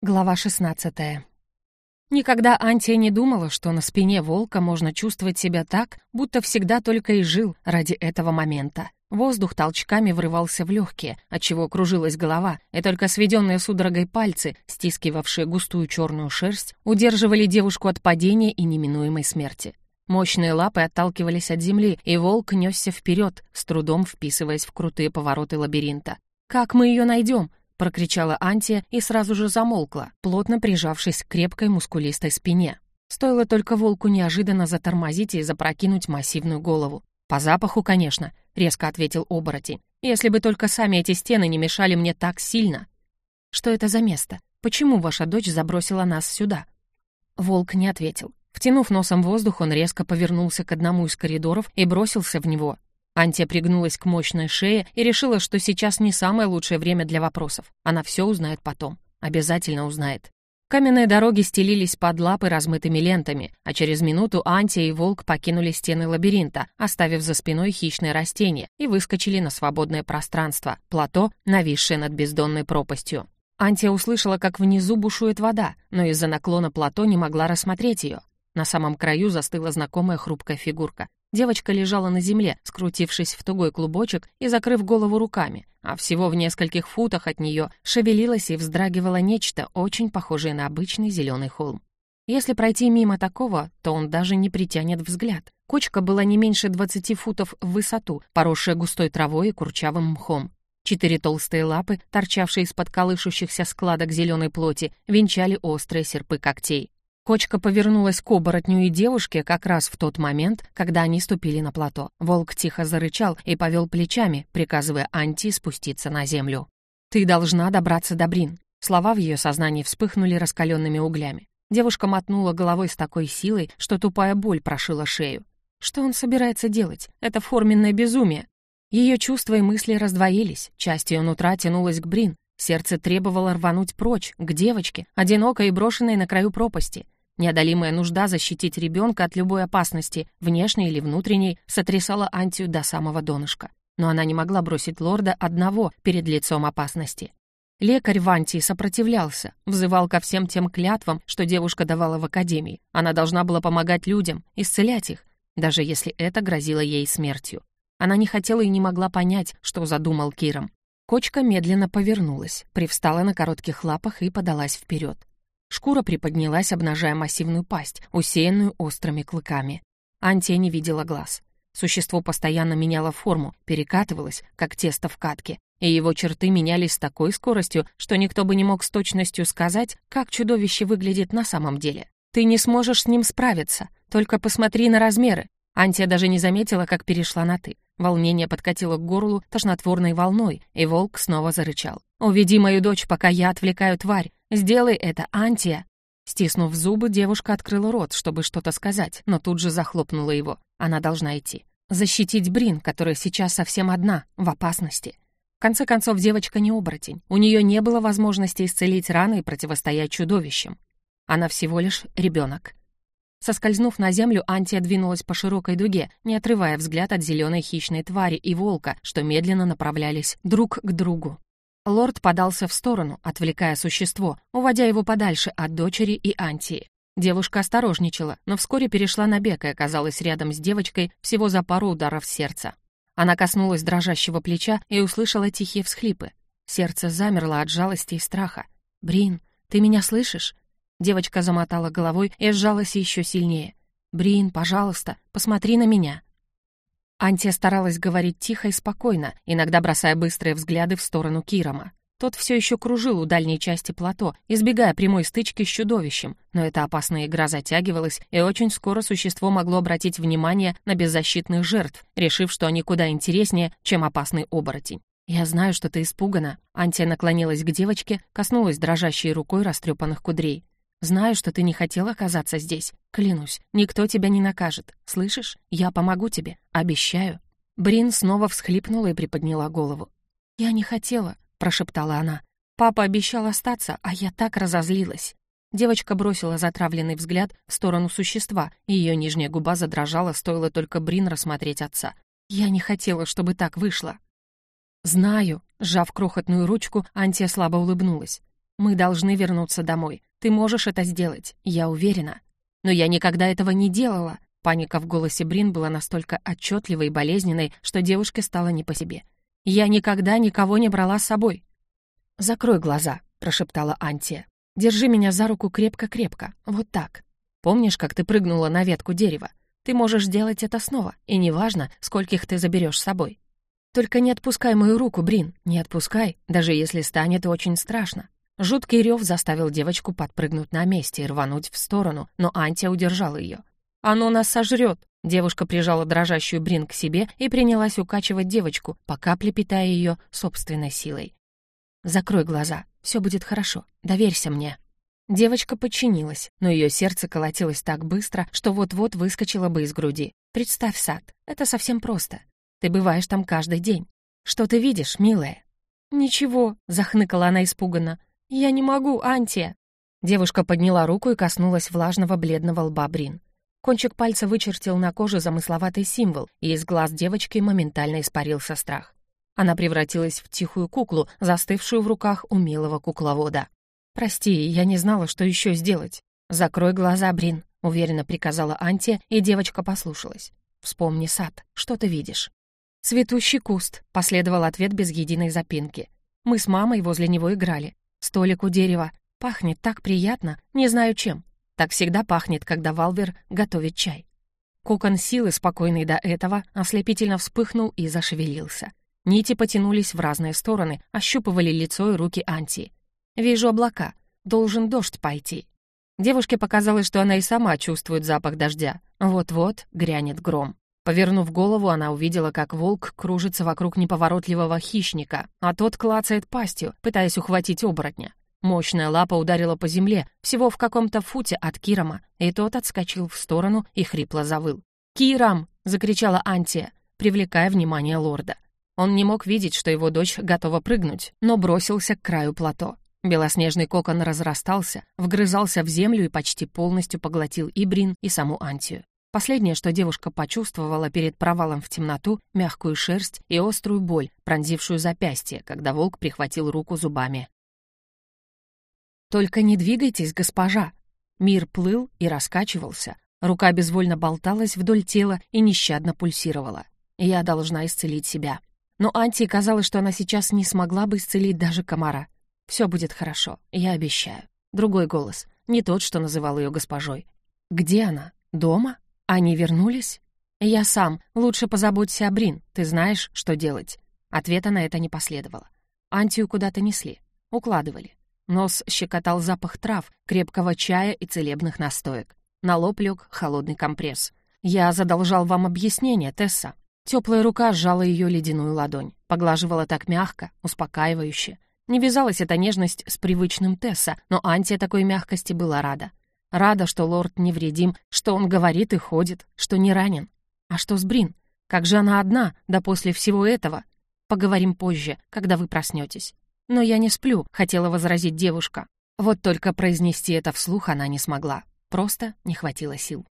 Глава 16. Никогда Антия не думала, что на спине волка можно чувствовать себя так, будто всегда только и жил ради этого момента. Воздух толчками врывался в легкие, отчего кружилась голова, и только сведенные судорогой пальцы, стискивавшие густую черную шерсть, удерживали девушку от падения и неминуемой смерти. Мощные лапы отталкивались от земли, и волк несся вперед, с трудом вписываясь в крутые повороты лабиринта. «Как мы ее найдем?» Прокричала Антия и сразу же замолкла, плотно прижавшись к крепкой мускулистой спине. Стоило только волку неожиданно затормозить и запрокинуть массивную голову. «По запаху, конечно», — резко ответил оборотень. «Если бы только сами эти стены не мешали мне так сильно». «Что это за место? Почему ваша дочь забросила нас сюда?» Волк не ответил. Втянув носом воздух, он резко повернулся к одному из коридоров и бросился в него, Антия пригнулась к мощной шее и решила, что сейчас не самое лучшее время для вопросов. Она все узнает потом. Обязательно узнает. Каменные дороги стелились под лапы размытыми лентами, а через минуту Антия и Волк покинули стены лабиринта, оставив за спиной хищные растения, и выскочили на свободное пространство, плато, нависшее над бездонной пропастью. Антия услышала, как внизу бушует вода, но из-за наклона плато не могла рассмотреть ее. На самом краю застыла знакомая хрупкая фигурка. Девочка лежала на земле, скрутившись в тугой клубочек и закрыв голову руками, а всего в нескольких футах от нее шевелилось и вздрагивало нечто, очень похожее на обычный зеленый холм. Если пройти мимо такого, то он даже не притянет взгляд. Кочка была не меньше 20 футов в высоту, поросшая густой травой и курчавым мхом. Четыре толстые лапы, торчавшие из-под колышущихся складок зеленой плоти, венчали острые серпы когтей. Кочка повернулась к оборотню и девушке как раз в тот момент, когда они ступили на плато. Волк тихо зарычал и повел плечами, приказывая Анти спуститься на землю. «Ты должна добраться до Брин». Слова в ее сознании вспыхнули раскаленными углями. Девушка мотнула головой с такой силой, что тупая боль прошила шею. Что он собирается делать? Это форменное безумие. Ее чувства и мысли раздвоились, часть ее нутра тянулась к Брин, сердце требовало рвануть прочь, к девочке, одинокой и брошенной на краю пропасти. Неодолимая нужда защитить ребенка от любой опасности, внешней или внутренней, сотрясала Антию до самого донышка. Но она не могла бросить лорда одного перед лицом опасности. Лекарь Антии сопротивлялся, взывал ко всем тем клятвам, что девушка давала в академии. Она должна была помогать людям, исцелять их, даже если это грозило ей смертью. Она не хотела и не могла понять, что задумал Киром. Кочка медленно повернулась, привстала на коротких лапах и подалась вперед. Шкура приподнялась, обнажая массивную пасть, усеянную острыми клыками. Антия не видела глаз. Существо постоянно меняло форму, перекатывалось, как тесто в катке, и его черты менялись с такой скоростью, что никто бы не мог с точностью сказать, как чудовище выглядит на самом деле. «Ты не сможешь с ним справиться, только посмотри на размеры». Антия даже не заметила, как перешла на «ты». Волнение подкатило к горлу тошнотворной волной, и волк снова зарычал. «Уведи мою дочь, пока я отвлекаю тварь. Сделай это, Антия!» Стиснув зубы, девушка открыла рот, чтобы что-то сказать, но тут же захлопнула его. Она должна идти. Защитить Брин, которая сейчас совсем одна, в опасности. В конце концов, девочка не оборотень. У нее не было возможности исцелить раны и противостоять чудовищам. Она всего лишь ребенок. Соскользнув на землю, Антия двинулась по широкой дуге, не отрывая взгляд от зеленой хищной твари и волка, что медленно направлялись друг к другу. Лорд подался в сторону, отвлекая существо, уводя его подальше от дочери и Антии. Девушка осторожничала, но вскоре перешла на бег и оказалась рядом с девочкой всего за пару ударов сердца. Она коснулась дрожащего плеча и услышала тихие всхлипы. Сердце замерло от жалости и страха. «Брин, ты меня слышишь?» Девочка замотала головой и сжалась еще сильнее. «Брин, пожалуйста, посмотри на меня». Антия старалась говорить тихо и спокойно, иногда бросая быстрые взгляды в сторону Кирома. Тот все еще кружил у дальней части плато, избегая прямой стычки с чудовищем, но эта опасная игра затягивалась, и очень скоро существо могло обратить внимание на беззащитных жертв, решив, что они куда интереснее, чем опасный оборотень. «Я знаю, что ты испугана». Антия наклонилась к девочке, коснулась дрожащей рукой растрепанных кудрей. Знаю, что ты не хотел оказаться здесь. Клянусь, никто тебя не накажет. Слышишь? Я помогу тебе. Обещаю». Брин снова всхлипнула и приподняла голову. «Я не хотела», — прошептала она. «Папа обещал остаться, а я так разозлилась». Девочка бросила затравленный взгляд в сторону существа, и ее нижняя губа задрожала, стоило только Брин рассмотреть отца. «Я не хотела, чтобы так вышло». «Знаю», — сжав крохотную ручку, Антия слабо улыбнулась. Мы должны вернуться домой. Ты можешь это сделать, я уверена. Но я никогда этого не делала. Паника в голосе Брин была настолько отчетливой и болезненной, что девушке стало не по себе. Я никогда никого не брала с собой. «Закрой глаза», — прошептала Антия. «Держи меня за руку крепко-крепко, вот так. Помнишь, как ты прыгнула на ветку дерева? Ты можешь сделать это снова, и неважно, скольких ты заберешь с собой. Только не отпускай мою руку, Брин, не отпускай, даже если станет очень страшно. Жуткий рев заставил девочку подпрыгнуть на месте и рвануть в сторону, но Антия удержала ее. «Оно нас сожрет!» Девушка прижала дрожащую Брин к себе и принялась укачивать девочку, по капле питая ее собственной силой. «Закрой глаза, все будет хорошо, доверься мне». Девочка подчинилась, но ее сердце колотилось так быстро, что вот-вот выскочило бы из груди. «Представь сад, это совсем просто. Ты бываешь там каждый день. Что ты видишь, милая?» «Ничего», — захныкала она испуганно. «Я не могу, Антия!» Девушка подняла руку и коснулась влажного бледного лба Брин. Кончик пальца вычертил на коже замысловатый символ, и из глаз девочки моментально испарился страх. Она превратилась в тихую куклу, застывшую в руках умелого кукловода. «Прости, я не знала, что еще сделать. Закрой глаза, Брин», — уверенно приказала Антия, и девочка послушалась. «Вспомни сад. Что ты видишь?» «Цветущий куст», — последовал ответ без единой запинки. «Мы с мамой возле него играли. Столик у дерева. Пахнет так приятно, не знаю чем. Так всегда пахнет, когда Валвер готовит чай». Кокон силы, спокойный до этого, ослепительно вспыхнул и зашевелился. Нити потянулись в разные стороны, ощупывали лицо и руки Антии. «Вижу облака. Должен дождь пойти». Девушке показалось, что она и сама чувствует запах дождя. Вот-вот грянет гром. Повернув голову, она увидела, как волк кружится вокруг неповоротливого хищника, а тот клацает пастью, пытаясь ухватить оборотня. Мощная лапа ударила по земле, всего в каком-то футе от Кирома, и тот отскочил в сторону и хрипло завыл. «Кирам!» — закричала Антия, привлекая внимание лорда. Он не мог видеть, что его дочь готова прыгнуть, но бросился к краю плато. Белоснежный кокон разрастался, вгрызался в землю и почти полностью поглотил и Брин, и саму Антию. Последнее, что девушка почувствовала перед провалом в темноту, мягкую шерсть и острую боль, пронзившую запястье, когда волк прихватил руку зубами. «Только не двигайтесь, госпожа!» Мир плыл и раскачивался. Рука безвольно болталась вдоль тела и нещадно пульсировала. Я должна исцелить себя. Но Анти казалось, что она сейчас не смогла бы исцелить даже комара. Все будет хорошо, я обещаю. Другой голос, не тот, что называл ее госпожой. Где она? Дома? Они вернулись? Я сам. Лучше позаботься о Брин. Ты знаешь, что делать. Ответа на это не последовало. Антию куда-то несли. Укладывали. Нос щекотал запах трав, крепкого чая и целебных настоек. На лоб лег холодный компресс. «Я задолжал вам объяснение, Тесса». Теплая рука сжала ее ледяную ладонь, поглаживала так мягко, успокаивающе. Не вязалась эта нежность с привычным Тесса, но Антия такой мягкости была рада. Рада, что лорд невредим, что он говорит и ходит, что не ранен. А что с Брин? Как же она одна, да после всего этого? Поговорим позже, когда вы проснетесь. Но я не сплю, хотела возразить девушка. Вот только произнести это вслух она не смогла. Просто не хватило сил.